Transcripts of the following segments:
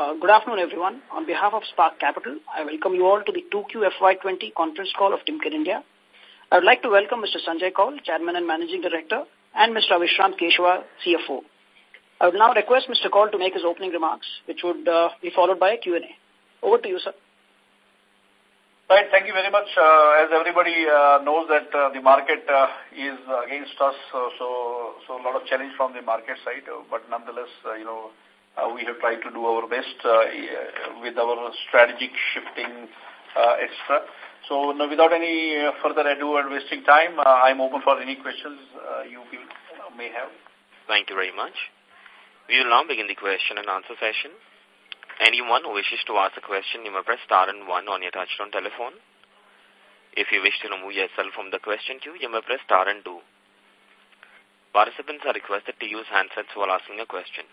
Uh, good afternoon, everyone. On behalf of Spark Capital, I welcome you all to the 2Q FY20 conference call of Timken India. I would like to welcome Mr. Sanjay Kaul, Chairman and Managing Director, and Mr. Avishrant Keshava, CFO. I would now request Mr. Kaul to make his opening remarks, which would uh, be followed by a Q&A. Over to you, sir. Right, thank you very much. Uh, as everybody uh, knows that uh, the market is against us, so so a lot of challenge from the market side, but nonetheless, you know, uh, we have tried to do our best uh, with our strategic shifting, uh, etc. So no, without any uh, further ado and wasting time, uh, I'm open for any questions uh, you may have. Thank you very much. We will now begin the question and answer session. Anyone who wishes to ask a question, you may press star and one on your touchtone telephone. If you wish to remove yourself from the question queue, you may press star and two. Participants are requested to use handsets while asking a question.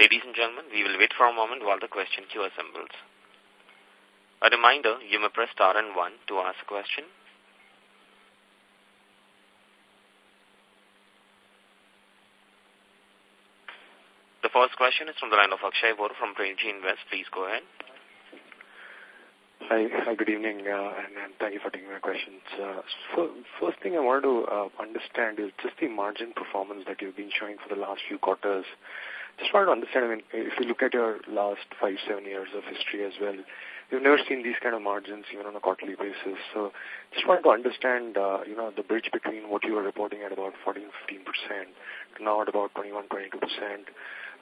Ladies and gentlemen, we will wait for a moment while the question queue assembles. A reminder, you may press star and one to ask a question. The first question is from the line of Akshay Bor from Premji Invest. Please go ahead. Hi, hi good evening, uh, and, and thank you for taking my questions. Uh, so, first thing I wanted to uh, understand is just the margin performance that you've been showing for the last few quarters. Just wanted to understand, I mean, if you look at your last five, seven years of history as well, you've never seen these kind of margins even on a quarterly basis. So just wanted to understand, uh, you know, the bridge between what you were reporting at about 14, 15% to now at about 21, 22%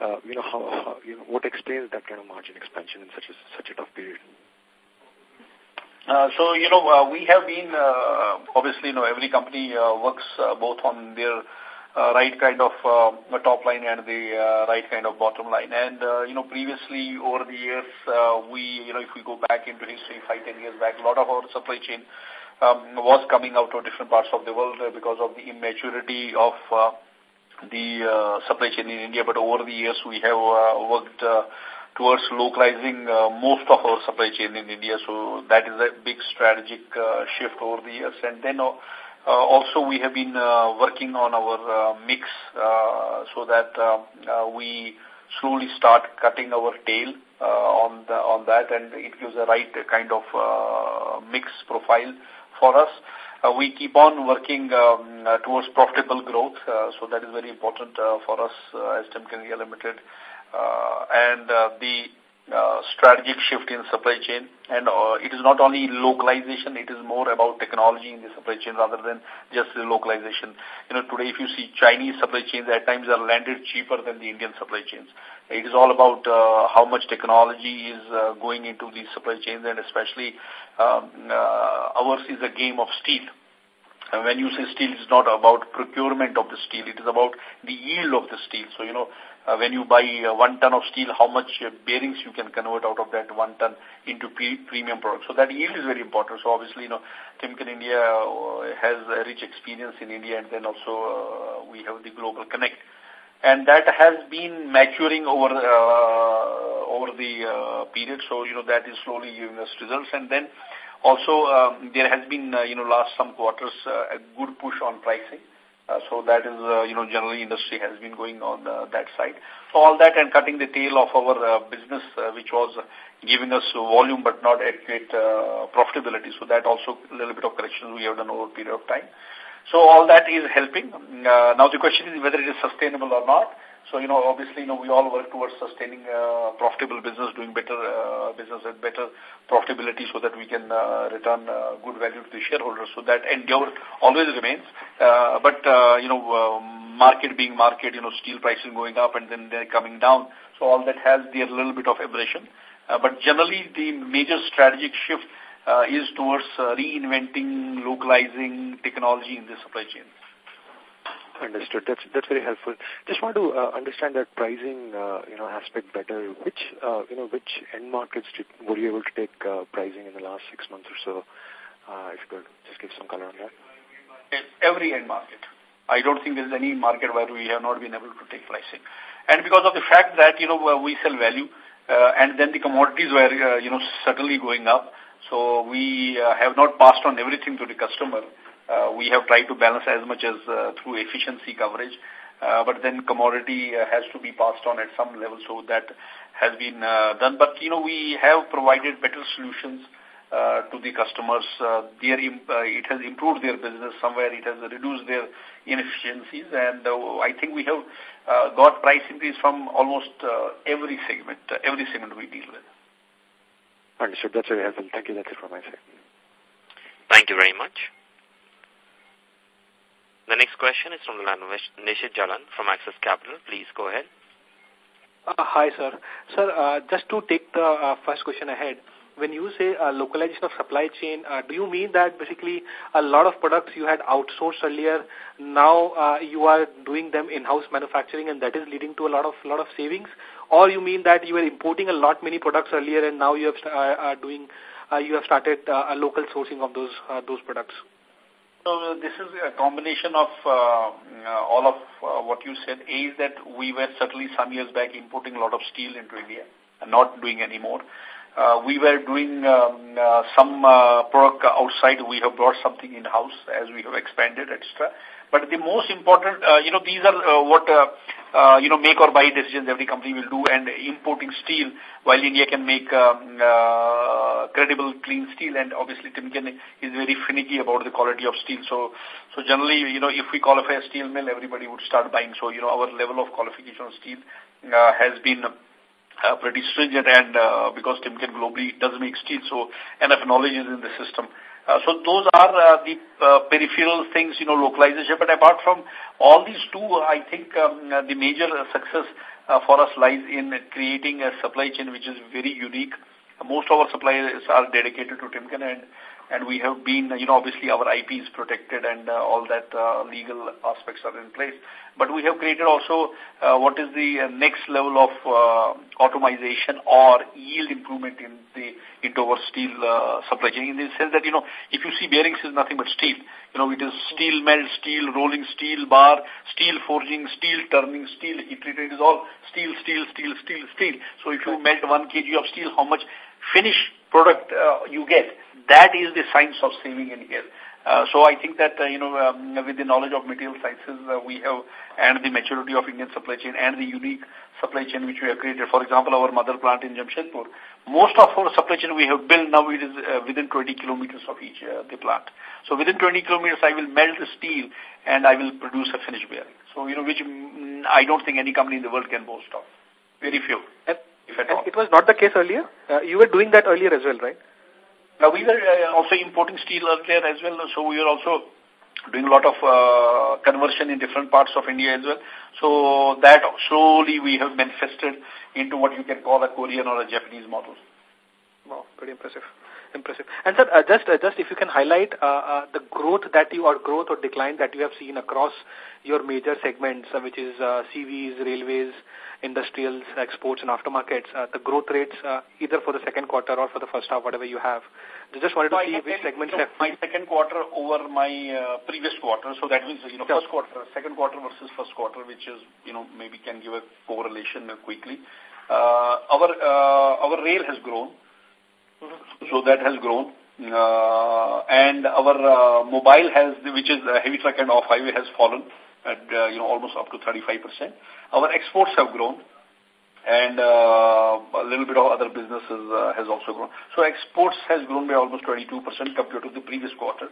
uh, you know, how, how, you know, what explains that kind of margin expansion in such a, such a tough period? Uh, so, you know, uh, we have been, uh, obviously, you know, every company uh, works uh, both on their uh, right kind of uh, top line and the uh, right kind of bottom line. And, uh, you know, previously over the years, uh, we, you know, if we go back into history, five, ten years back, a lot of our supply chain um, was coming out of different parts of the world uh, because of the immaturity of uh, the uh, supply chain in India, but over the years we have uh, worked uh, towards localizing uh, most of our supply chain in India. So that is a big strategic uh, shift over the years. And then uh, also we have been uh, working on our uh, mix uh, so that uh, uh, we slowly start cutting our tail uh, on the, on that, and it gives a right kind of uh, mix profile for us uh, we keep on working um, uh, towards profitable growth. Uh, so that is very important uh, for us uh, as Timken Limited. Uh, and uh, the uh, strategic shift in supply chain. And uh, it is not only localization, it is more about technology in the supply chain rather than just the localization. You know, today if you see Chinese supply chains at times are landed cheaper than the Indian supply chains. It is all about uh, how much technology is uh, going into these supply chains and especially um, uh, ours is a game of steel. And when you say steel, it's not about procurement of the steel. It is about the yield of the steel. So, you know, uh, when you buy uh, one ton of steel, how much uh, bearings you can convert out of that one ton into premium products. So that yield is very important. So obviously, you know, Timken India uh, has a rich experience in India and then also uh, we have the global connect. And that has been maturing over uh, over the period. So, you know, that is slowly giving us results. And then also um, there has been, you know, last some quarters a good push on pricing. Uh, so that is, uh, you know, generally industry has been going on uh, that side. So all that and cutting the tail of our uh, business, uh, which was giving us volume but not adequate profitability. So that also a little bit of correction we have done over a period of time. So all that is helping. Now the question is whether it is sustainable or not. So, you know, obviously, you know, we all work towards sustaining uh, profitable business, doing better uh, business and better profitability so that we can uh, return uh, good value to the shareholders. So that endeavor always remains. Uh, but, uh, you know, uh, market being market, you know, steel prices going up and then they're coming down. So all that has the little bit of aberration. Uh, but generally, the major strategic shift uh, is towards uh, reinventing, localizing technology in the supply chain. Understood. That's that's very helpful. Just want to uh, understand that pricing, uh, you know, aspect better. Which, uh, you know, which end markets did, were you able to take uh, pricing in the last six months or so? Uh, if you could just give some color on that. Every end market. I don't think there's any market where we have not been able to take pricing. And because of the fact that, you know, we sell value, uh, and then the commodities were, uh, you know, certainly going up. So we uh, have not passed on everything to the customer uh, we have tried to balance as much as uh, through efficiency coverage. uh, but then commodity uh, has to be passed on at some level, so that has been uh, done. But, you know, we have provided better solutions uh, to the customers. Uh, their, uh, it has improved their business somewhere. It has reduced their inefficiencies. And uh, I think we have uh, got price increase from almost uh, every segment, uh, every segment we deal with. Understood. That's very helpful. Thank you. That's it from my side. Thank you very much. The next question is from the line of Nishit Jalan from Axis Capital. Please go ahead. Uh, hi, sir. Sir, uh, just to take the uh, first question ahead, when you say uh, localization of supply chain, uh, do you mean that basically a lot of products you had outsourced earlier, now uh, you are doing them in-house manufacturing and that is leading to a lot of lot of savings? Or you mean that you were importing a lot many products earlier and now you have uh, are doing uh, you have started uh, a local sourcing of those uh, those products? So this is a combination of uh, uh, all of uh, what you said. A is that we were certainly some years back importing a lot of steel into India and not doing anymore. Uh, we were doing um, uh, some uh, product outside. We have brought something in-house as we have expanded, etc. But the most important, uh, you know, these are uh, what, uh, uh, you know, make or buy decisions every company will do and importing steel while India can make um, uh, credible clean steel and obviously Timken is very finicky about the quality of steel. So, so generally, you know, if we qualify a steel mill, everybody would start buying. So, you know, our level of qualification of steel uh, has been uh, pretty stringent and uh, because Timken globally does make steel, so enough knowledge is in the system. Uh, so those are uh, the uh, peripheral things, you know, localization. But apart from all these two, I think um, the major success for us lies in creating a supply chain which is very unique. Most of our suppliers are dedicated to Timken and and we have been, you know, obviously our IP is protected and uh, all that uh, legal aspects are in place. But we have created also uh, what is the uh, next level of uh, automation or yield improvement in the into our steel uh, supply chain in the sense that, you know, if you see bearings is nothing but steel. You know, it is steel melt, steel rolling, steel bar, steel forging, steel turning, steel heat treated. It is all steel, steel, steel, steel, steel. So if you melt one kg of steel, how much finished product uh, you get? That is the science of saving in here. Uh, so I think that, uh, you know, um, with the knowledge of material sciences uh, we have and the maturity of Indian supply chain and the unique supply chain which we have created, for example, our mother plant in Jamshedpur, most of our supply chain we have built now it is uh, within 20 kilometers of each uh, the plant. So within 20 kilometers I will melt the steel and I will produce a finished bearing. So, you know, which mm, I don't think any company in the world can boast of. Very few, and, if at all. It was not the case earlier? Uh, you were doing that earlier as well, right? Now, we were uh, also importing steel earlier as well, so we were also doing a lot of uh, conversion in different parts of India as well. So that slowly we have manifested into what you can call a Korean or a Japanese model. Wow, pretty impressive. Impressive. And sir, uh, just uh, just if you can highlight uh, uh, the growth that you or growth or decline that you have seen across your major segments, uh, which is uh, CVs, railways, industrials, exports, and aftermarkets, uh, the growth rates uh, either for the second quarter or for the first half, whatever you have. I just wanted to so see which segments know, My second quarter over my uh, previous quarter, so that means, you know, first quarter, second quarter versus first quarter, which is, you know, maybe can give a correlation quickly. Uh, our, uh, our rail has grown. So that has grown. Uh, and our uh, mobile has, which is uh, heavy truck and off-highway, has fallen at, uh, you know, almost up to 35%. Our exports have grown. And uh, a little bit of other businesses uh, has also grown. So exports has grown by almost 22% compared to the previous quarter.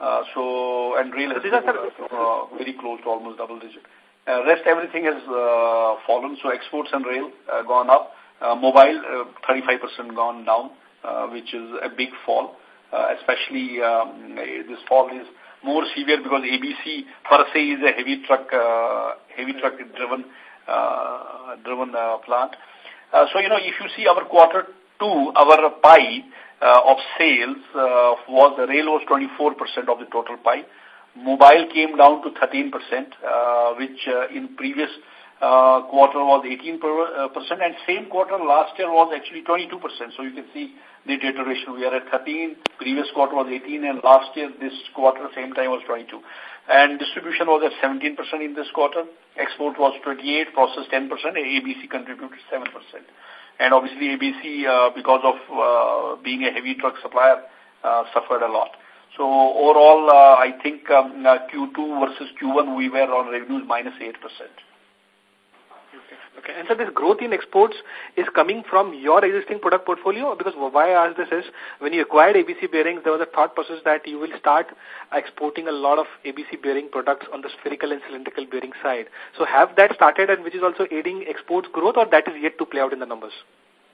Uh, so, and rail has grown, uh, very close to almost double digit. Uh, rest everything has uh, fallen. So exports and rail uh, gone up. Uh, mobile, uh, 35% gone down uh, which is a big fall. Uh, especially um, this fall is more severe because ABC per se is a heavy truck, uh, heavy truck driven, uh, driven uh, plant. Uh, so you know, if you see our quarter two, our pie uh, of sales uh, was the rail was 24% of the total pie. Mobile came down to 13%, uh, which uh, in previous uh, quarter was 18%, uh, and same quarter last year was actually 22%. So you can see the deterioration. We are at 13, previous quarter was 18, and last year, this quarter, same time was 22. And distribution was at 17% in this quarter. Export was 28, process 10%, and ABC contributed 7%. And obviously ABC, uh, because of uh, being a heavy truck supplier, uh, suffered a lot. So overall, uh, I think um, uh, Q2 versus Q1, we were on revenues minus 8%. Okay. And so this growth in exports is coming from your existing product portfolio? Because why I ask this is, when you acquired ABC bearings, there was a thought process that you will start exporting a lot of ABC bearing products on the spherical and cylindrical bearing side. So have that started and which is also aiding exports growth or that is yet to play out in the numbers?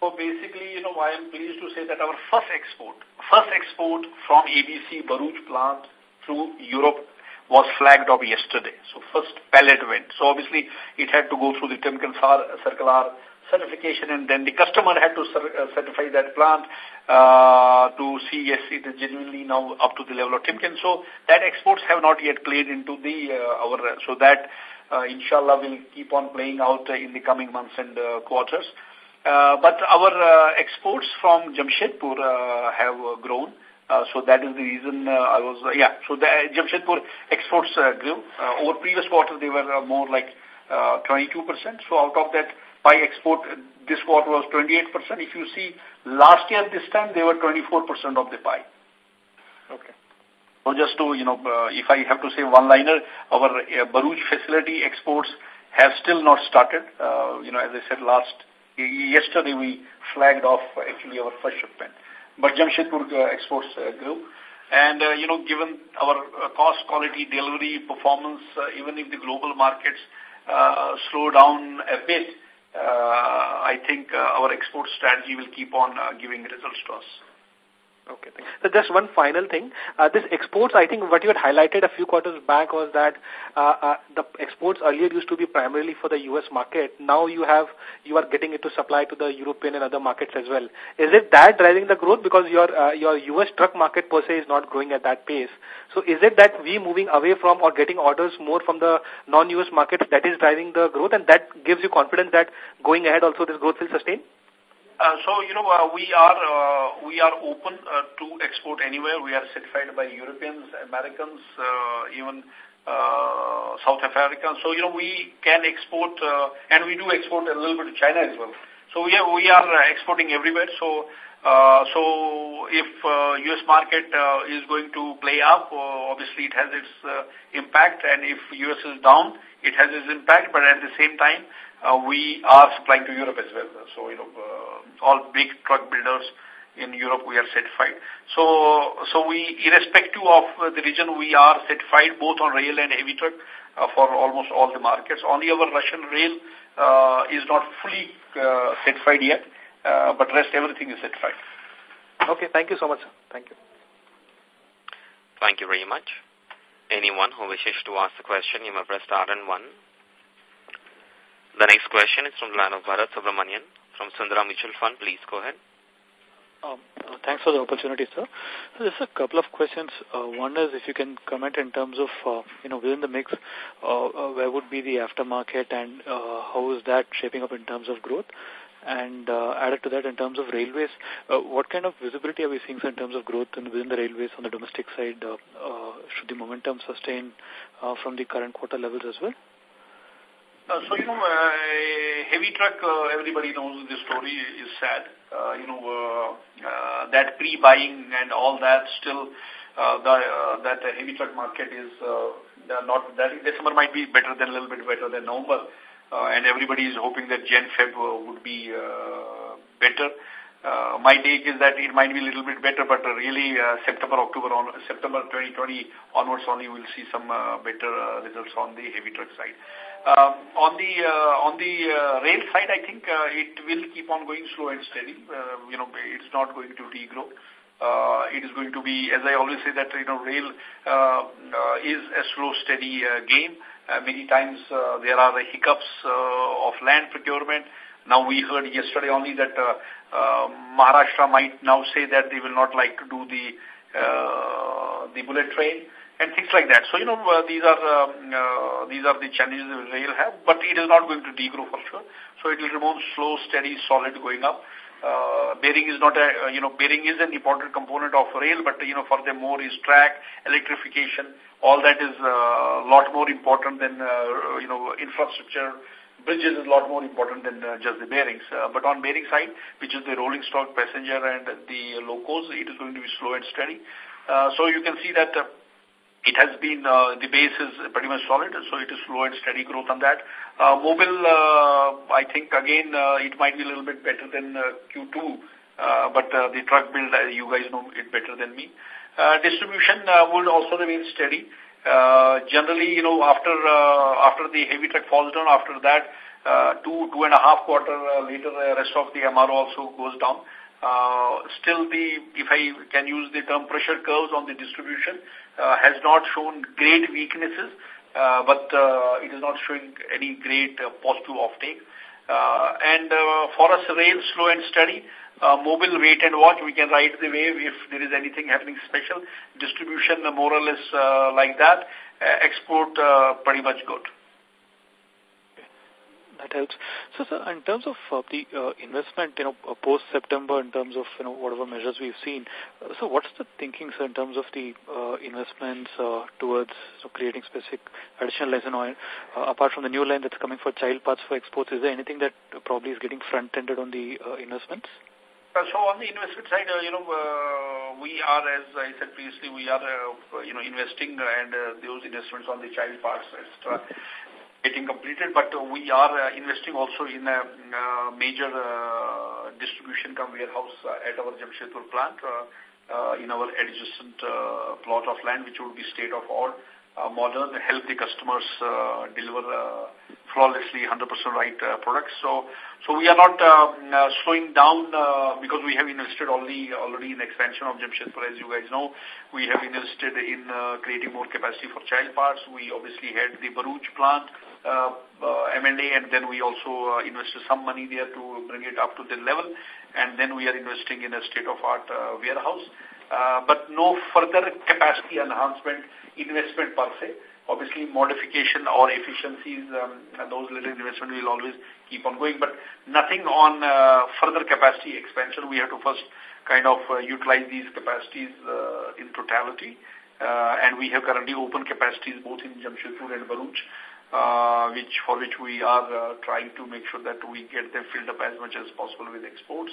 So basically, you know, I am pleased to say that our first export, first export from ABC Bharuch plant through Europe was flagged off yesterday. So first pallet went. So obviously it had to go through the Timken circular certification and then the customer had to uh, certify that plant uh, to see yes it is genuinely now up to the level of Timken. So that exports have not yet played into the uh, our so that uh, inshallah will keep on playing out uh, in the coming months and uh, quarters. Uh, but our uh, exports from Jamshedpur uh, have uh, grown. Uh, so that is the reason uh, I was, uh, yeah, so the uh, Jamshedpur exports uh, grew. Uh, over previous quarter, they were uh, more like uh, 22%. So out of that, pie export this quarter was 28%. If you see last year this time, they were 24% of the pie. Okay. So just to, you know, uh, if I have to say one liner, our uh, Bharuch facility exports have still not started. Uh, you know, as I said last, yesterday we flagged off actually our first shipment. But Jamshedpur uh, exports uh, grew. And, uh, you know, given our uh, cost, quality, delivery, performance, uh, even if the global markets uh, slow down a bit, uh, I think uh, our export strategy will keep on uh, giving results to us. Okay. So just one final thing. Uh, this exports, I think what you had highlighted a few quarters back was that uh, uh, the exports earlier used to be primarily for the U.S. market. Now you have you are getting it to supply to the European and other markets as well. Is it that driving the growth because your uh, your U.S. truck market per se is not growing at that pace? So is it that we moving away from or getting orders more from the non-U.S. markets that is driving the growth and that gives you confidence that going ahead also this growth will sustain? Uh, so, you know, uh, we are uh, we are open to export anywhere. We are certified by Europeans, Americans, even South Africans. So, you know, we can export, and we do export a little bit to China as well. So, we are, we are exporting everywhere. So, uh, so if uh, U.S. market uh, is going to play up, obviously it has its impact, and if U.S. is down, it has its impact, but at the same time, we are supplying to Europe as well. So, you know, all big truck builders in Europe, we are certified. So, so we, irrespective of uh, the region, we are certified both on rail and heavy truck uh, for almost all the markets. Only our Russian rail uh, is not fully uh, certified yet, uh, but rest everything is certified. Okay, thank you so much. Thank you. Thank you very much. Anyone who wishes to ask a question, you may press star and one. The next question is from the line of Bharat Subramanian from Sundaram Mutual Fund. Please go ahead. Um, uh, thanks for the opportunity, sir. So there's a couple of questions. Uh, one is if you can comment in terms of, uh, you know, within the mix, uh, uh, where would be the aftermarket and uh, how is that shaping up in terms of growth? And added to that, in terms of railways, what kind of visibility are we seeing in terms of growth in, within the railways on the domestic side? Should the momentum sustain from the current quarter levels as well? Uh, so, you know, uh, heavy truck, uh, everybody knows the story is sad. Uh, you know, uh, uh, that pre-buying and all that still, uh, the, uh, that uh, heavy truck market is uh, not, that December might be better than, a little bit better than November. Uh, and everybody is hoping that Jan Feb uh, would be uh, better. Uh, my take is that it might be a little bit better, but uh, really uh, September, October, on, September 2020 onwards only we'll see some uh, better uh, results on the heavy truck side. Um, on the uh, on the uh, rail side, I think uh, it will keep on going slow and steady. Uh, you know, it's not going to degrow. Uh, it is going to be, as I always say, that you know, rail uh, uh, is a slow, steady uh, game. Uh, many times uh, there are the hiccups uh, of land procurement. Now we heard yesterday only that uh, uh, Maharashtra might now say that they will not like to do the uh, the bullet train and things like that. So, you know, uh, these are um, uh, these are the challenges that rail have, but it is not going to degrow for sure. So it will remain slow, steady, solid going up. Uh, bearing is not a, uh, you know, bearing is an important component of rail, but, you know, for them more is track, electrification, all that is uh, a lot more important than, uh, you know, infrastructure, bridges is a lot more important than uh, just the bearings. Uh, but on bearing side, which is the rolling stock passenger and the locos, it is going to be slow and steady. Uh, so you can see that uh, it has been, uh, the base is pretty much solid, so it is slow and steady growth on that. Uh, mobile, uh, I think again, uh, it might be a little bit better than uh, Q2, uh, but uh, the truck build, uh, you guys know it better than me. Uh, distribution uh, would also remain steady. Uh, generally, you know, after uh, after the heavy truck falls down, after that, uh, two two and a half quarter uh, later, the rest of the MRO also goes down. Uh, still the, if I can use the term pressure curves on the distribution, uh, has not shown great weaknesses, uh, but uh, it is not showing any great uh, positive offtake. Uh, and uh, for us, rail slow and steady, uh, mobile wait and watch, we can ride the wave if there is anything happening special. Distribution uh, more or less uh, like that. Uh, export uh, pretty much good that helps. So, sir, in terms of uh, the uh, investment, you know, uh, post-September, in terms of, you know, whatever measures we've seen, uh, so what's the thinking, sir, in terms of the uh, investments uh, towards so creating specific additional lines and oil? Uh, apart from the new line that's coming for child parts for exports, is there anything that probably is getting front-ended on the uh, investments? Uh, so on the investment side, uh, you know, uh, we are, as I said previously, we are, uh, you know, investing and uh, those investments on the child parts, etc getting completed, but we are uh, investing also in a uh, major uh, distribution come warehouse uh, at our Jamshedpur plant uh, uh, in our adjacent plot of land, which would be state-of-art, uh, modern, help the customers deliver flawlessly 100% right products. So, so we are not slowing down because we have invested already already in expansion of Jamshedpur. As you guys know, we have invested in creating more capacity for child parts. We obviously had the Bharuch plant uh, uh, M&A and then we also uh, invested some money there to bring it up to the level and then we are investing in a state-of-art uh, warehouse. Uh, but no further capacity enhancement investment per se. Obviously, modification or efficiencies, um, those little investment will always keep on going, but nothing on uh, further capacity expansion. We have to first kind of uh, utilize these capacities uh, in totality. Uh, and we have currently open capacities both in Jamshedpur and Bharuch uh, which for which we are uh, trying to make sure that we get them filled up as much as possible with exports,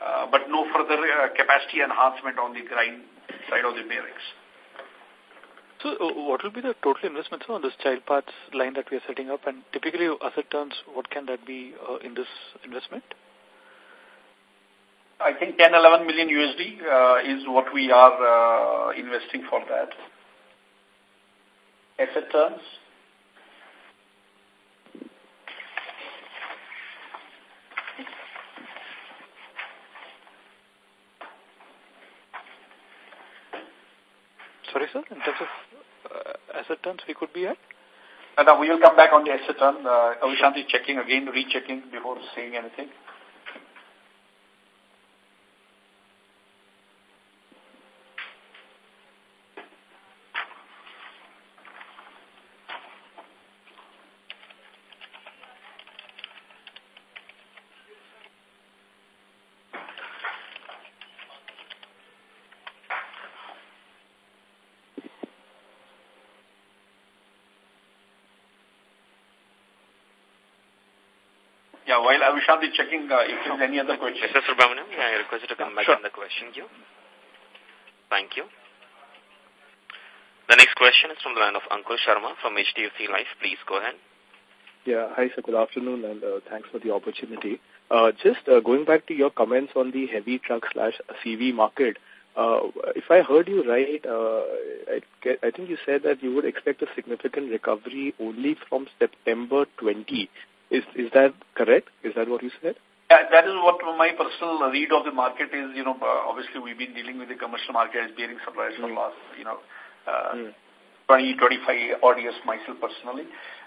uh, but no further uh, capacity enhancement on the grind side of the bearings. So uh, what will be the total investment on this child parts line that we are setting up and typically asset turns, what can that be uh, in this investment? I think 10, 11 million USD uh, is what we are uh, investing for that. Asset turns? Sorry, sir, in terms of uh, asset turns we could be at? Uh, we will come back on the asset turn. Uh, Avishrant is checking again, rechecking before saying anything. Yeah, while Avishrant is checking, uh, if there is any other question. Mr. Subramaniam, I request you to come back sure. on the question queue. Thank you. The next question is from the line of Ankur Sharma from HDFC Life. Please go ahead. Yeah, hi sir, good afternoon and uh, thanks for the opportunity. Uh, just uh, going back to your comments on the heavy truck slash CV market, uh, if I heard you right, uh, I, get, I think you said that you would expect a significant recovery only from September 20. Is is that correct? Is that what you said? Yeah, that is what my personal read of the market is. You know, uh, obviously we've been dealing with the commercial market as bearing suppliers for the last, you know, uh, mm. 20, 25 odd years myself personally.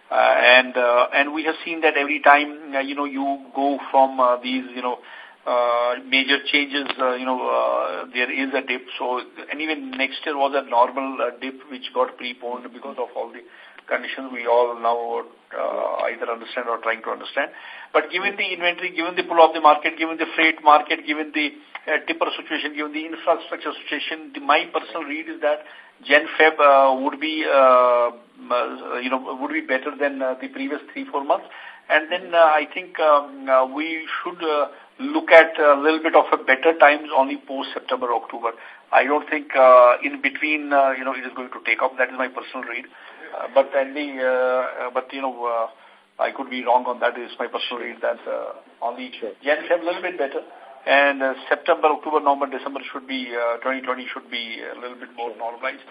Uh, and uh, and we have seen that every time, uh, you know, you go from uh, these, you know, uh, major changes, uh, you know, uh, there is a dip. So, and even next year was a normal uh, dip which got preponed because of all the conditions we all now uh, either understand or trying to understand. But given the inventory, given the pull of the market, given the freight market, given the uh, tipper situation, given the infrastructure situation, the, my personal read is that Jan Feb uh, would be, uh, uh, you know, would be better than uh, the previous three, four months. And then uh, I think um, uh, we should uh, look at a little bit of a better times only post-September, October. I don't think uh, in between, uh, you know, it is going to take off. That is my personal read. Uh, but Andy, uh, but you know, uh, I could be wrong on that. It's my personal read that uh, only sure. Jan a little bit better. And uh, September, October, November, December should be, uh, 2020 should be a little bit more normalized.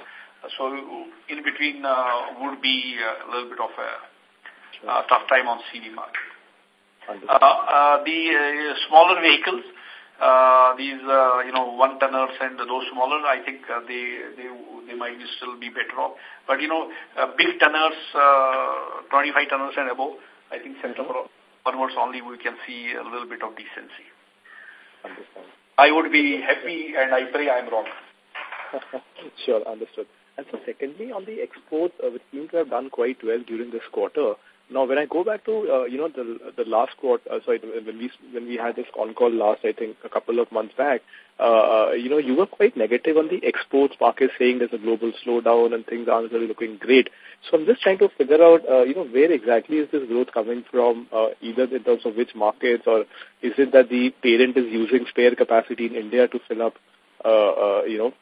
So in between uh, would be a little bit of a uh, tough time on CV market. Uh, uh, the uh, smaller vehicles, uh, these, uh, you know, one tonners and those smaller, I think uh, they, they, they might still be better off. But, you know, uh, big tonners, uh, 25 tonners and above, I think September mm -hmm. onwards only we can see a little bit of decency. Understand. I would be happy and I pray I'm wrong. sure, understood. And so secondly, on the exports, uh, which seems to have done quite well during this quarter, now, when I go back to, uh, you know, the the last quarter, uh, sorry, when we when we had this con call last, I think, a couple of months back, uh, you know, you were quite negative on the exports market, saying there's a global slowdown and things aren't really looking great. So I'm just trying to figure out, uh, you know, where exactly is this growth coming from, uh, either in terms of which markets, or is it that the parent is using spare capacity in India to fill up, uh, uh, you know,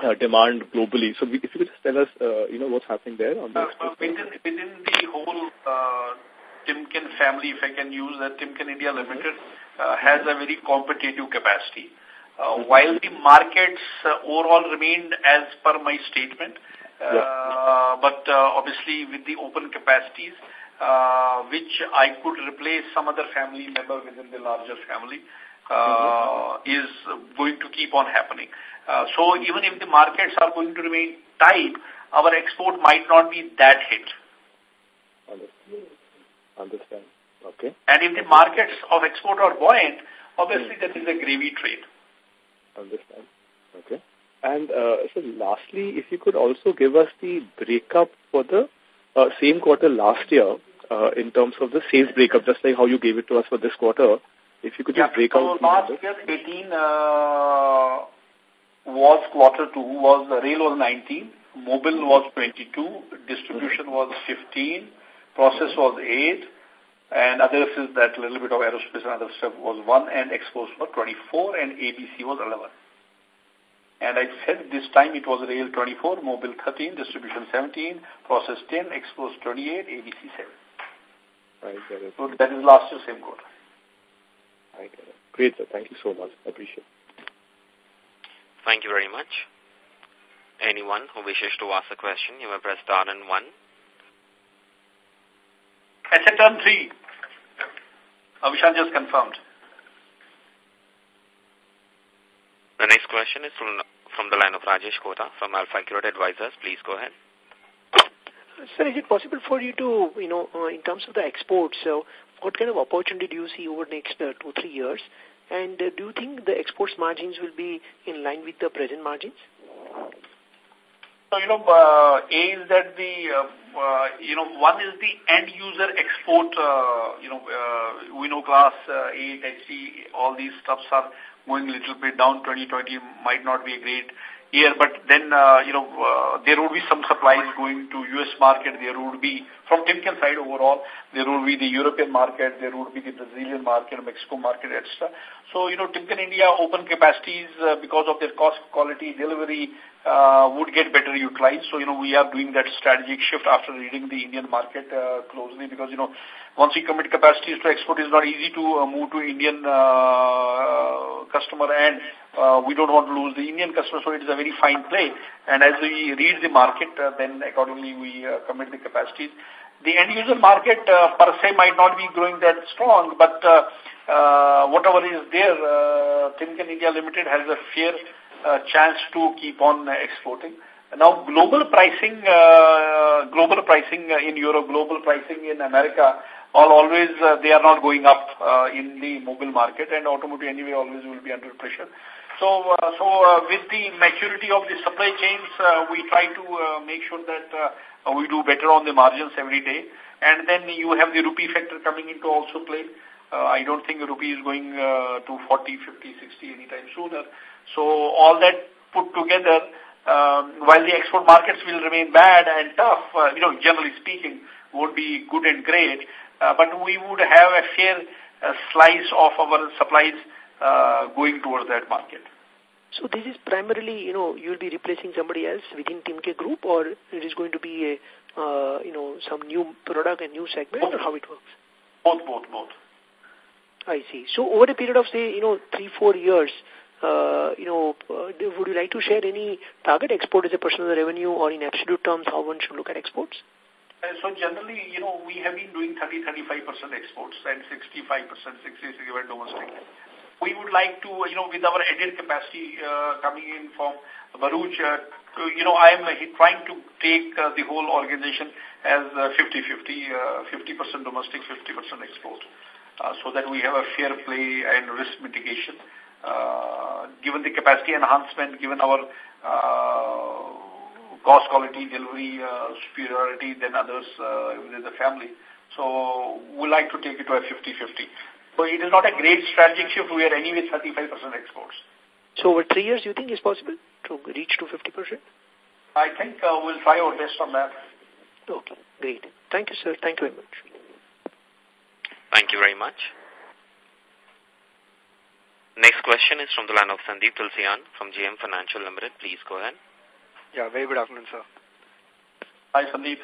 uh, demand globally. So if you could just tell us, uh, you know, what's happening there on the uh, within, within the whole uh, Timken family, if I can use that, Timken India Limited uh, has a very competitive capacity. Uh, while the markets uh, overall remained as per my statement, uh, yeah. but uh, obviously with the open capacities, uh, which I could replace some other family member within the larger family, uh, is going to keep on happening. Uh, so even if the markets are going to remain tight, our export might not be that hit. Understand. Understand. Okay. And if the markets of export are buoyant, obviously mm. that is a gravy trade. Understand. Okay. And uh, so lastly, if you could also give us the breakup for the uh, same quarter last year uh, in terms of the sales breakup, just like how you gave it to us for this quarter. If you could yeah, just break so out. last year, 18, uh, was quarter two, was rail was 19, mobile was 22, distribution mm-hmm. was 15, process was 8, and other is that little bit of aerospace and other stuff was 1, and exports were 24, and ABC was 11. And I said this time it was rail 24, mobile 13, distribution 17, process 10, exports 28, ABC 7. I get it. So that is last year same quarter. I get it. Great, sir. Thank you so much. I appreciate it. Thank you very much. Anyone who wishes to ask a question, you may press star and one. Asset turn three. Avishrant just confirmed. The next question is from, from the line of Rajesh Kota from Alpha Accurate Advisors. Please go ahead. Sir, is it possible for you to, you know, uh, in terms of the exports, so what kind of opportunity do you see over the next uh, two, three years? And uh, do you think the exports margins will be in line with the present margins? So, you know, uh, A is that the, uh, uh, you know, one is the end user export, uh, you know, uh, we know class uh, 8, HC, all these stuffs are going a little bit down. 2020 might not be a great year, but then, uh, you know, uh, there would be some supplies going to U.S. market. There would be, from Timken side overall, there would be the European market, there would be the Brazilian market, Mexico market, etc. So, you know, Timken India open capacities uh, because of their cost, quality, delivery uh, would get better utilized. So, you know, we are doing that strategic shift after reading the Indian market uh, closely because, you know, once we commit capacities to export, it's not easy to uh, move to Indian uh, customer and uh, we don't want to lose the Indian customer, so it is a very fine play. And as we read the market, uh, then accordingly we uh, commit the capacities. The end user market uh, per se might not be growing that strong, but uh, uh, whatever is there, uh, Timken India Limited has a fair uh, chance to keep on exporting. Now, global pricing, global pricing in Europe, global pricing in America, all always they are not going up in the mobile market, and automotive anyway always will be under pressure. So, so with the maturity of the supply chains, we try to make sure that uh, we do better on the margins every day. And then you have the rupee factor coming into also play. Uh, I don't think rupee is going uh, to 40, 50, 60 anytime sooner. So all that put together, um, while the export markets will remain bad and tough, uh, you know, generally speaking, would be good and great, uh, but we would have a fair a slice of our supplies uh, going towards that market. So this is primarily, you know, you'll be replacing somebody else within Timken Group or it is going to be a, uh, you know, some new product and new segment both. or how it works? Both, both, both. I see. So over a period of, say, you know, three, four years, uh, you know, uh, would you like to share any target export as a percent of the revenue or in absolute terms how one should look at exports? Uh, so generally, you know, we have been doing 30-35% exports and 65%, 60-65 domestic we would like to, you know, with our added capacity uh, coming in from Bharuch, uh, you know, I am uh, trying to take uh, the whole organization as 50-50, uh, 50% uh, domestic, 50% export, uh, so that we have a fair play and risk mitigation. Uh, given the capacity enhancement, given our uh, cost quality, delivery uh, superiority than others uh, within the family. So we like to take it to a 50-50. So it is not a great strategic shift. We are anyway 35% exports. So over three years, you think is possible to reach to 50%? I think uh, we'll try our best on that. Okay, great. Thank you, sir. Thank you very much. Thank you very much. Next question is from the line of Sandeep Tulsian from JM Financial Limited. Please go ahead. Yeah, very good afternoon, sir. Hi, Sandeep.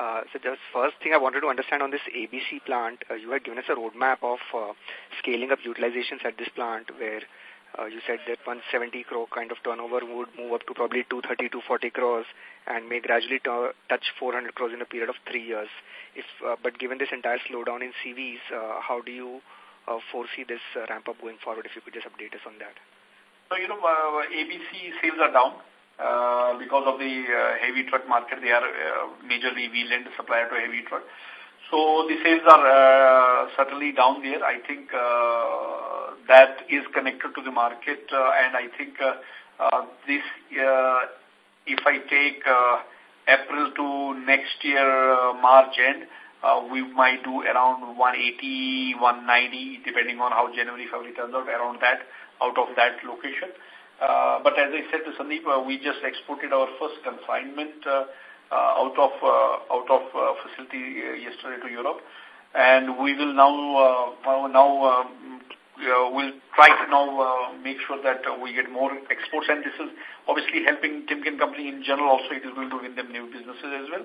Uh, so just first thing I wanted to understand on this ABC plant, uh, you had given us a roadmap of uh, scaling up utilizations at this plant where uh, you said that 170 crore kind of turnover would move up to probably 230 to 40 crores and may gradually touch 400 crores in a period of three years. If, uh, but given this entire slowdown in CVs, uh, how do you uh, foresee this uh, ramp up going forward? If you could just update us on that. So, you know, uh, ABC sales are down. Uh, because of the uh, heavy truck market. They are uh, majorly wheel-end supplier to heavy truck. So the sales are uh, certainly down there. I think uh, that is connected to the market, uh, and I think uh, uh, this, uh, if I take uh, April to next year uh, March end, uh, we might do around 180, 190, depending on how January, February turns out, around that, out of that location. Uh, but as I said to Sandeep, uh, we just exported our first consignment uh, uh, out of uh, out of uh, facility uh, yesterday to Europe, and we will now uh, now um, uh, we'll try to now uh, make sure that uh, we get more exports, and this is obviously helping Timken Company in general. Also, it is going to win them new businesses as well.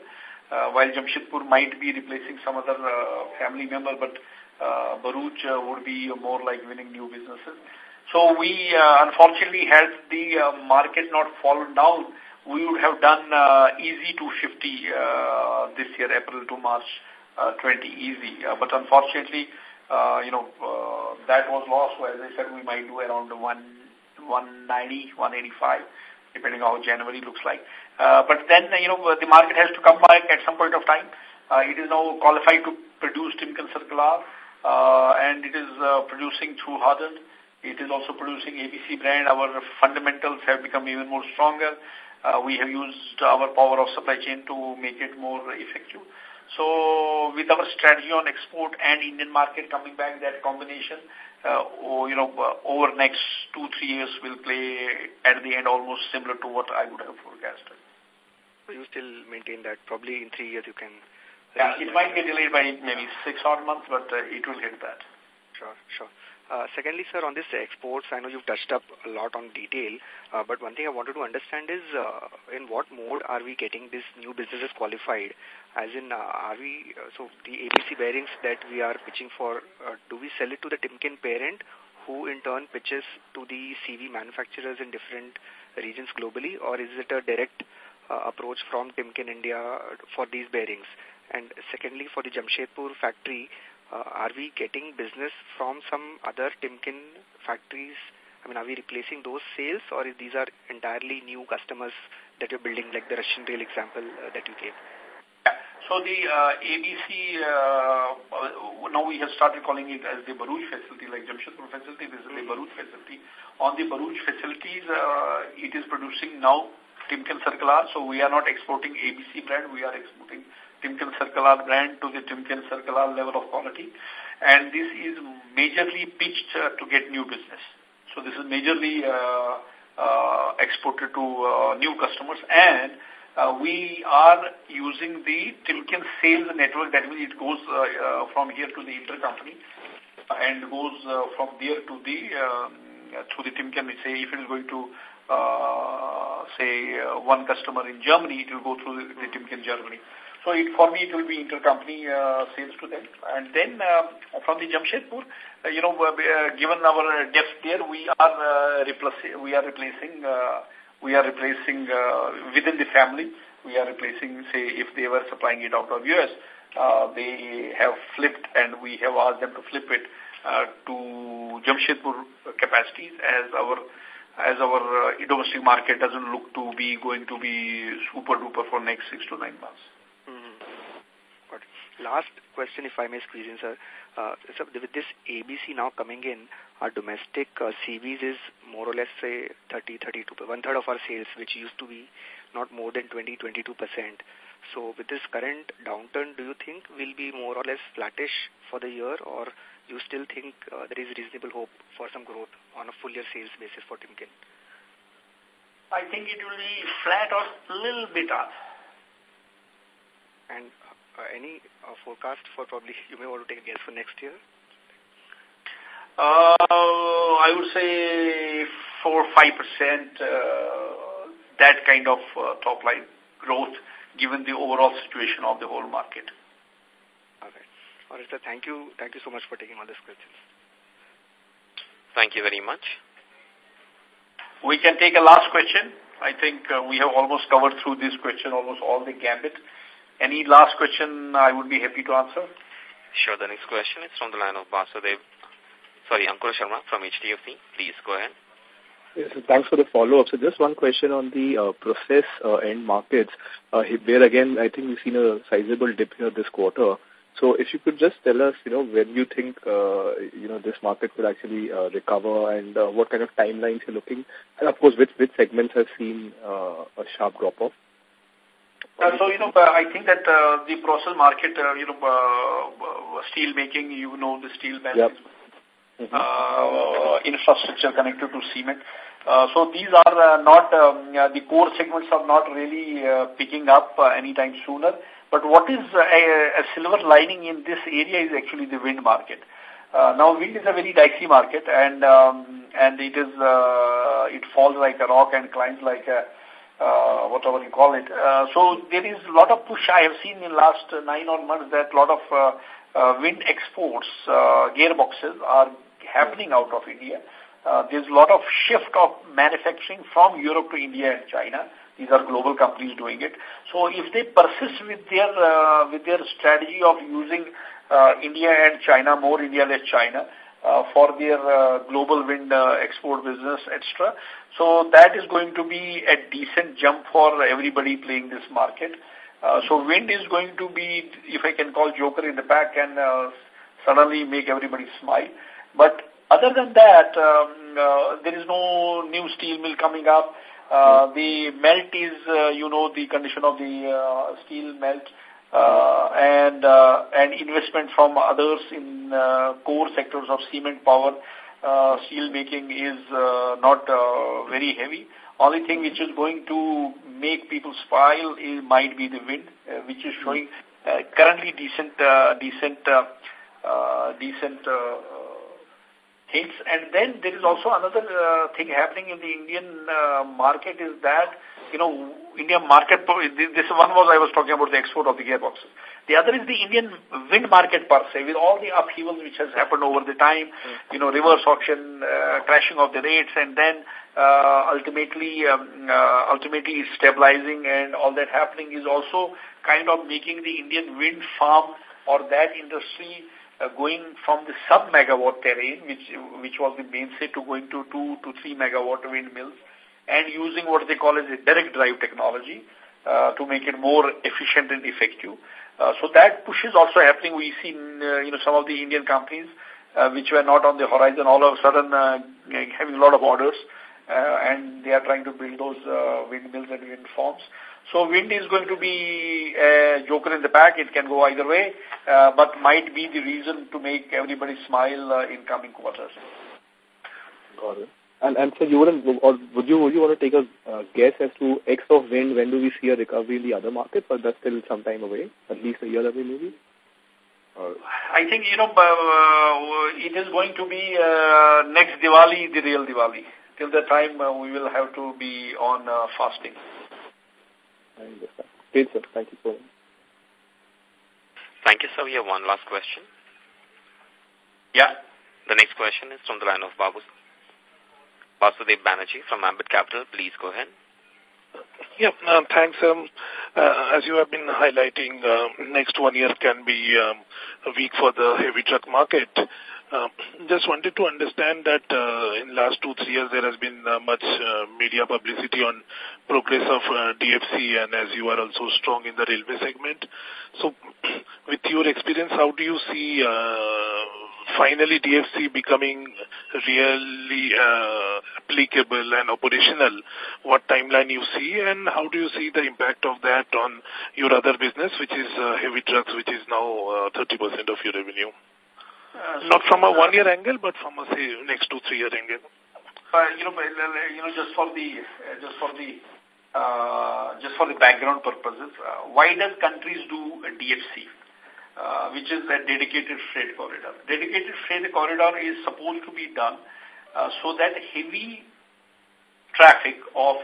Uh, while Jamshedpur might be replacing some other uh, family member, but uh, Bharuch uh, would be more like winning new businesses. So we, uh, unfortunately, had the uh, market not fallen down, we would have done uh, easy 250 uh, this year, April to March uh, 20, easy. Uh, but unfortunately, uh, you know, uh, that was lost. So as I said, we might do around 1, 190, 185, depending on how January looks like. Uh, but then, you know, the market has to come back at some point of time. Uh, it is now qualified to produce Timken Circular, uh, and it is uh, producing through Hardened. It is also producing ABC brand. Our fundamentals have become even more stronger. Uh, we have used our power of supply chain to make it more effective. So with our strategy on export and Indian market coming back, that combination, uh, you know, uh, over next two, three years will play at the end almost similar to what I would have forecasted. You still maintain that probably in three years you can... Yeah, it might get delayed by maybe six odd months, but uh, it will hit that. Sure, sure. Uh, secondly, sir, on this exports, I know you've touched up a lot on detail, uh, but one thing I wanted to understand is uh, in what mode are we getting these new businesses qualified? As in, uh, are we, uh, so the ABC bearings that we are pitching for, uh, do we sell it to the Timken parent who in turn pitches to the CV manufacturers in different regions globally, or is it a direct uh, approach from Timken India for these bearings? And secondly, for the Jamshedpur factory, are we getting business from some other Timken factories? I mean, are we replacing those sales or these are entirely new customers that you're building, like the Russian rail example uh, that you gave? So the uh, ABC, uh, now we have started calling it as the Bharuch facility, like Jamshedpur facility, this is the Bharuch facility. On the Bharuch facilities, uh, it is producing now Timken Circular, so we are not exporting ABC brand, we are exporting Timken Circular brand to the Timken Circular level of quality. And this is majorly pitched uh, to get new business. So this is majorly uh, uh, exported to uh, new customers and uh, we are using the Timken sales network. That means it goes uh, uh, from here to the intercompany. and goes from there to the um, through the Timken. Say if it is going to uh, say uh, one customer in Germany, it will go through the, the Timken Germany. So it, for me, it will be intercompany uh, sales to them. And then uh, from the Jamshedpur, uh, you know, uh, given our depth there, we are uh, replacing, we are replacing, uh, we are replacing uh, within the family. We are replacing, say, if they were supplying it out of US, uh, they have flipped, and we have asked them to flip it uh, to Jamshedpur capacities as our as our uh, domestic market doesn't look to be going to be super duper for next six to nine months. Last question, if I may squeeze in, sir. Uh, so with this ABC now coming in, our domestic uh, CVs is more or less, say, 30-32%, one-third of our sales, which used to be not more than 20, 22%. So with this current downturn, do you think will be more or less flattish for the year, or you still think uh, there is reasonable hope for some growth on a full-year sales basis for Timken? I think it will be flat or a little bit up. And any uh, forecast for probably, you may want to take a guess for next year? Uh, I would say 4 5% uh, that kind of uh, top line growth given the overall situation of the whole market. Okay. All right, sir. Thank you. Thank you so much for taking all these questions. Thank you very much. We can take a last question. I think uh, we have almost covered through this question almost all the gambit. Any last question I would be happy to answer? Sure. The next question is from the line of Basudev, sorry, Ankur Sharma from HDFC. Please go ahead. Yes, thanks for the follow-up. So just one question on the uh, process uh, end markets, uh, where again, I think we've seen a sizable dip here this quarter. So if you could just tell us, you know, when you think, uh, you know, this market could actually uh, recover and uh, what kind of timelines you're looking, and of course, which, which segments have seen uh, a sharp drop-off? Uh, so, you know, uh, I think that uh, the process market, uh, you know, uh, steel making, you know, the steel bank yep. mm -hmm. uh, infrastructure connected to cement. Uh, so these are uh, not, um, uh, the core segments are not really uh, picking up uh, anytime sooner. But what is uh, a, a silver lining in this area is actually the wind market. Uh, now, wind is a very dicey market, and um, and it is uh, it falls like a rock and climbs like a uh, whatever you call it. Uh, so there is a lot of push I have seen in last nine or months that a lot of uh, uh, wind exports, uh, gearboxes are happening out of India. Uh, there's a lot of shift of manufacturing from Europe to India and China. These are global companies doing it. So if they persist with their uh, with their strategy of using uh, India and China, more India less China, uh, for their uh, global wind uh, export business, etc. So that is going to be a decent jump for everybody playing this market. Uh, so wind is going to be, if I can call joker in the back, and uh, suddenly make everybody smile. But other than that, um, uh, there is no new steel mill coming up. Uh, the melt is, uh, you know, the condition of the uh, steel melt uh, and uh, and investment from others in uh, core sectors of cement power, uh, steel making is uh, not uh, very heavy. Only thing which is going to make people smile is, might be the wind, uh, which is showing uh, currently decent, uh, decent, uh, uh, decent uh, hits. And then there is also another uh, thing happening in the Indian uh, market is that you know, Indian market, this one was I was talking about the export of the gearboxes. The other is the Indian wind market per se, with all the upheavals which has happened over the time, you know, reverse auction, uh, crashing of the rates, and then uh, ultimately, um, uh, ultimately stabilizing and all that happening is also kind of making the Indian wind farm or that industry uh, going from the sub-megawatt terrain, which which was the mainstay, to going to 2 to 3 megawatt windmills and using what they call as a direct drive technology uh, to make it more efficient and effective. Uh, so that push is also happening. We see, uh, you know, some of the Indian companies uh, which were not on the horizon all of a sudden uh, having a lot of orders uh, and they are trying to build those uh, windmills and wind farms. So wind is going to be a joker in the pack. It can go either way, uh, but might be the reason to make everybody smile uh, in coming quarters. Got it. And, and so you wouldn't, or would you, would you want to take a uh, guess as to X of wind, when do we see a recovery in the other markets, or that's still some time away, at least a year away maybe? I think, you know, uh, it is going to be uh, next Diwali, the real Diwali. Till that time uh, we will have to be on uh, fasting. I understand. Great, sir. Thank you so much. Thank you, sir. We have one last question. Yeah. The next question is from the line of Babu Basudev Banerjee from Ambit Capital. Please go ahead. Yeah, um, thanks. Um, uh, as you have been highlighting, uh, next one year can be um, a week for the heavy truck market. Uh, just wanted to understand that uh, in last two, three years there has been uh, much uh, media publicity on progress of DFC and as you are also strong in the railway segment. So with your experience, how do you see finally DFC becoming really applicable and operational, what timeline you see and how do you see the impact of that on your other business, which is heavy trucks, which is now 30% uh, of your revenue? Uh, Not from a one-year angle, but from a, say, next two, three-year angle. Uh, you know, you know, just for the, just for the, uh, just for the background purposes, uh, why does countries do DFC? uh, which is a dedicated freight corridor. Dedicated freight corridor is supposed to be done uh, so that heavy traffic of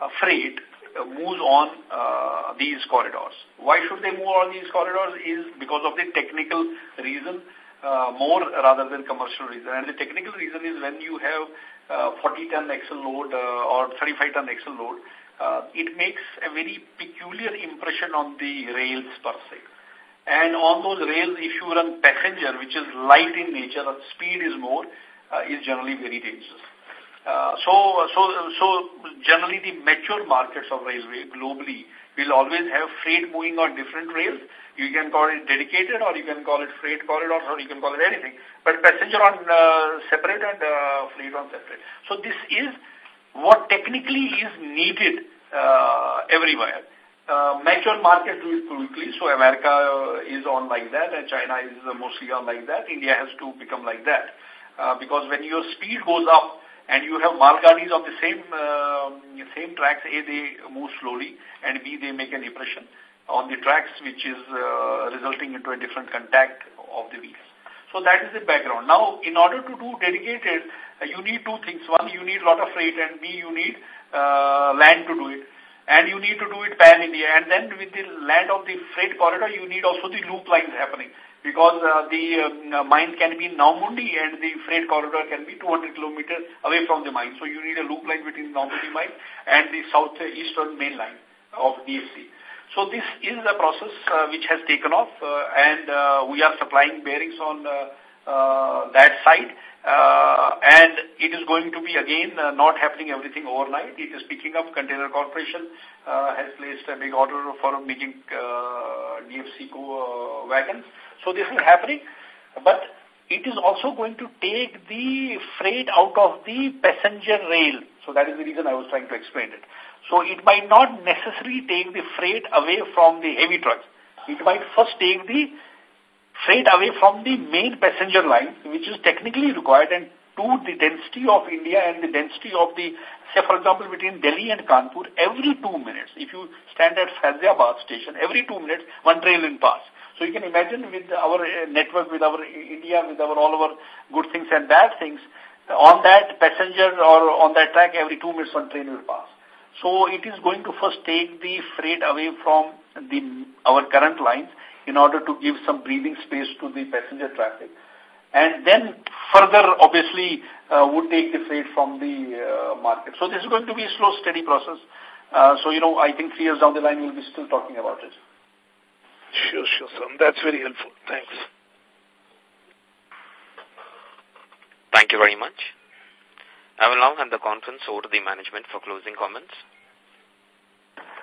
uh, freight uh, moves on uh, these corridors. Why should they move on these corridors is because of the technical reason uh, more rather than commercial reason. And the technical reason is when you have uh, 40 ton axle load uh, or 35 ton axle load, uh, it makes a very peculiar impression on the rails per se. And on those rails, if you run passenger, which is light in nature, speed is more, uh, is generally very dangerous. Uh, so, so, so generally the mature markets of railway globally will always have freight moving on different rails. You can call it dedicated or you can call it freight corridor or you can call it anything. But passenger on uh, separate and uh, freight on separate. So this is what technically is needed uh, everywhere. Uh, mature markets do it quickly, so America is on like that and China is mostly on like that. India has to become like that. Uh, because when your speed goes up and you have malgadis on the same uh, same tracks, A, they move slowly and B, they make an impression on the tracks which is uh, resulting into a different contact of the wheels. So that is the background. Now, in order to do dedicated, uh, you need two things. One, you need a lot of freight and B, you need uh, land to do it and you need to do it pan-India. And then with the land of the freight corridor, you need also the loop lines happening because uh, the uh, mine can be in and the freight corridor can be 200 kilometers away from the mine. So you need a loop line between Noamundi mine and the southeastern main line of DFC. So this is a process uh, which has taken off uh, and uh, we are supplying bearings on uh, uh, that side. Uh, and it is going to be again uh, not happening everything overnight. It is picking up. Container Corporation uh, has placed a big order for making uh, DFC uh, wagons. So this is happening, but it is also going to take the freight out of the passenger rail. So that is the reason I was trying to explain it. So it might not necessarily take the freight away from the heavy trucks. It might first take the freight away from the main passenger line, which is technically required, and to the density of India and the density of the, say for example, between Delhi and Kanpur, every two minutes, if you stand at Faizyabad station, every two minutes, one train will pass. So you can imagine with our uh, network, with our India, with our all our good things and bad things, on that passenger or on that track, every two minutes one train will pass. So it is going to first take the freight away from the our current lines in order to give some breathing space to the passenger traffic. And then further, obviously, uh, would take the freight from the uh, market. So this is going to be a slow, steady process. Uh, so, you know, I think three years down the line, we'll be still talking about it. Sure, sure, sir. That's very helpful. Thanks. Thank you very much. I will now hand the conference over to the management for closing comments.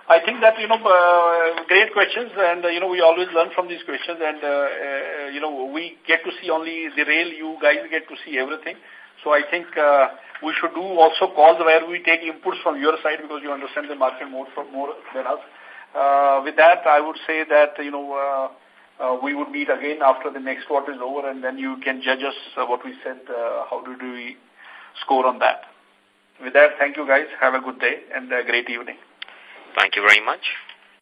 I think that, you know, uh, great questions and, uh, you know, we always learn from these questions and, uh, uh, you know, we get to see only the rail, you guys get to see everything. So I think uh, we should do also calls where we take inputs from your side because you understand the market more, from more than us. Uh, with that, I would say that, you know, uh, uh, we would meet again after the next quarter is over and then you can judge us uh, what we said, uh, how do we score on that. With that, thank you guys. Have a good day and a great evening. Thank you very much.